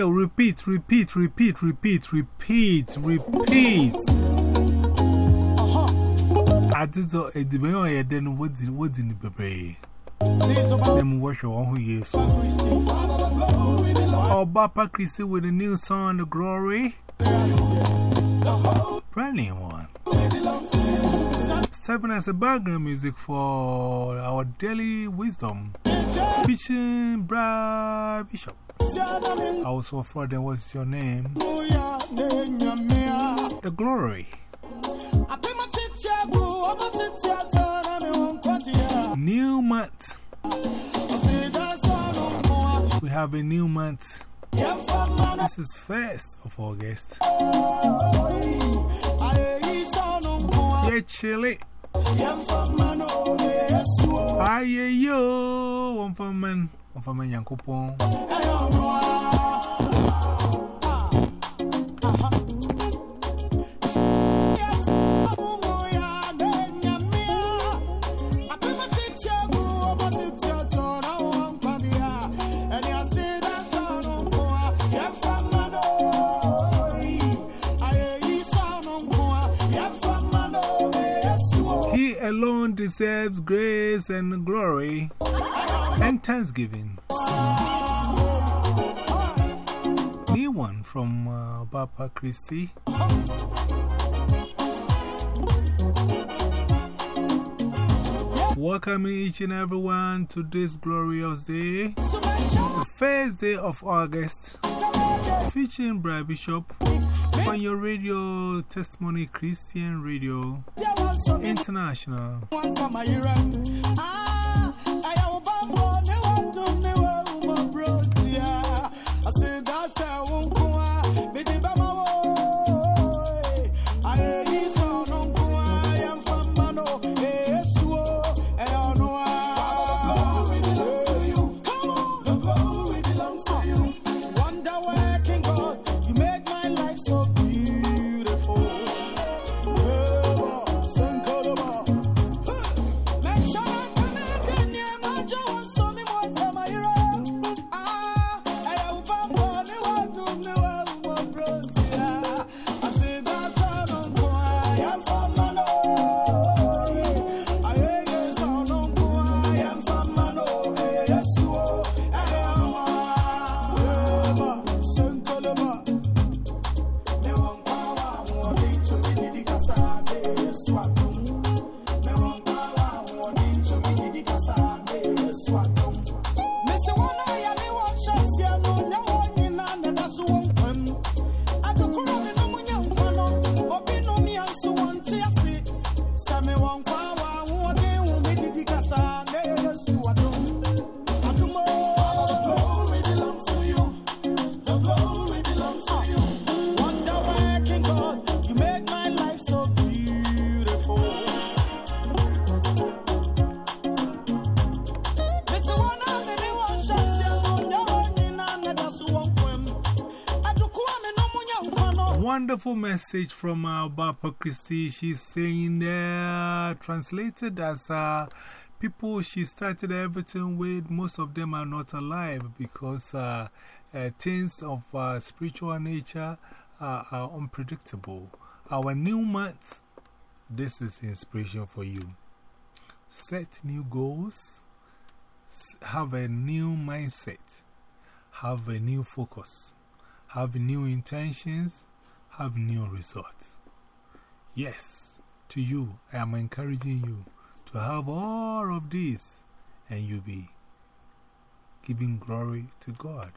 here, repeat, repeat, repeat, repeat, repeat, repeat. Uh-huh. I did so a debate on your den woods in woods in the baby. Them wash your own years. Oh, Papa Christy with a new song, The Glory. Brand new one. Serving as a background music for our daily wisdom. Featuring Brad Bishop. I was so afraid that was your name. The Glory. New month. We have a new month. This is 1st of August. Yeah, chilly. Aye, yo. One for man. One for man, Yankopon. Deserves grace and glory and thanksgiving. New one from uh, Papa Christie. Welcoming each and everyone to this glorious day, the first day of August, featuring Brad Bishop on your radio testimony Christian Radio International. Wonderful message from our Papa Christie. She's saying there, translated as uh, people she started everything with, most of them are not alive because uh, uh, things of uh, spiritual nature are unpredictable. Our new month, this is inspiration for you. Set new goals, have a new mindset, have a new focus, have new intentions, have new results. Yes, to you, I am encouraging you to have all of this and you be giving glory to God.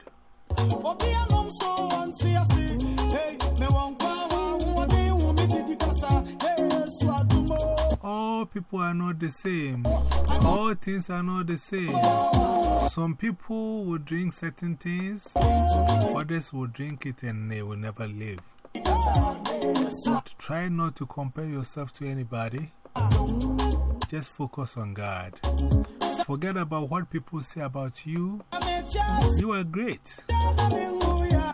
All people are not the same. All things are not the same. Some people will drink certain things, others will drink it and they will never live. Try not to compare yourself to anybody. Just focus on God. Forget about what people say about you. You are great.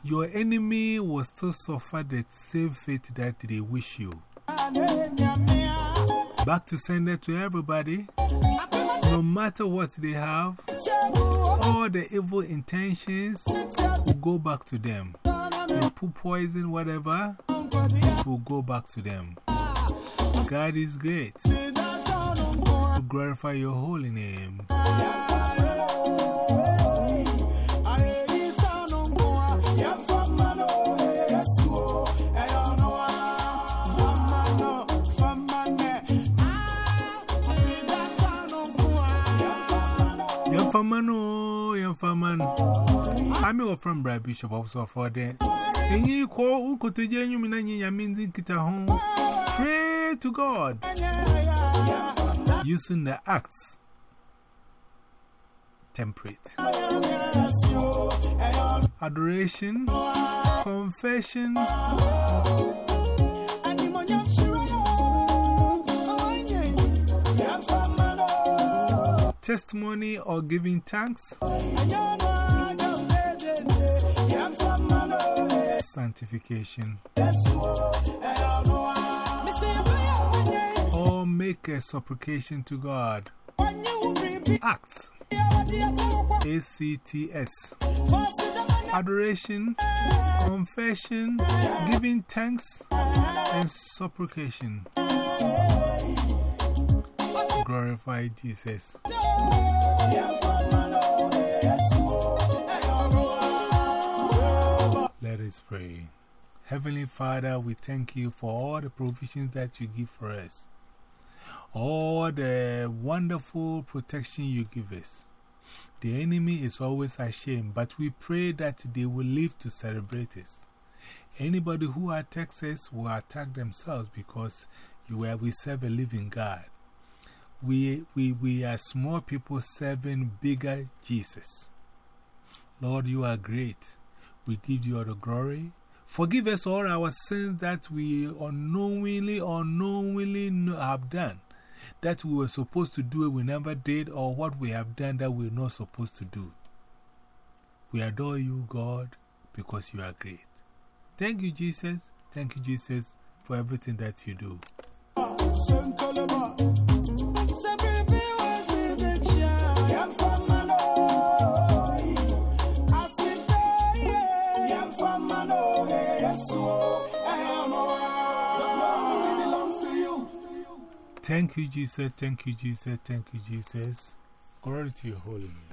Your enemy will still suffer the same fate that they wish you. Back to sender to everybody. no matter what they have, all the evil intentions will go back to them. They put poison, whatever, will go back to them. God is great. To glorify your holy name. I'm your friend, Brad Bishop, also for that. You call to Janu Minani means in Kita home. Pray to God. Using the acts. Temperate. Adoration, confession. testimony or giving thanks, sanctification, or make a supplication to God. Acts, ACTS, adoration, confession, giving thanks, and supplication. Glorify Jesus. Pray. Heavenly Father, we thank you for all the provisions that you give for us, all the wonderful protection you give us. The enemy is always ashamed, but we pray that they will live to celebrate us. Anybody who attacks us will attack themselves because you are, we serve a living God. We, we, we are small people serving bigger Jesus. Lord, you are great. We give you all the glory. Forgive us all our sins that we unknowingly unknowingly have done. That we were supposed to do, we never did, or what we have done that we're not supposed to do. We adore you, God, because you are great. Thank you, Jesus. Thank you, Jesus, for everything that you do. Thank you, Jesus. Thank you, Jesus. Thank you, Jesus. Glory to your holy name.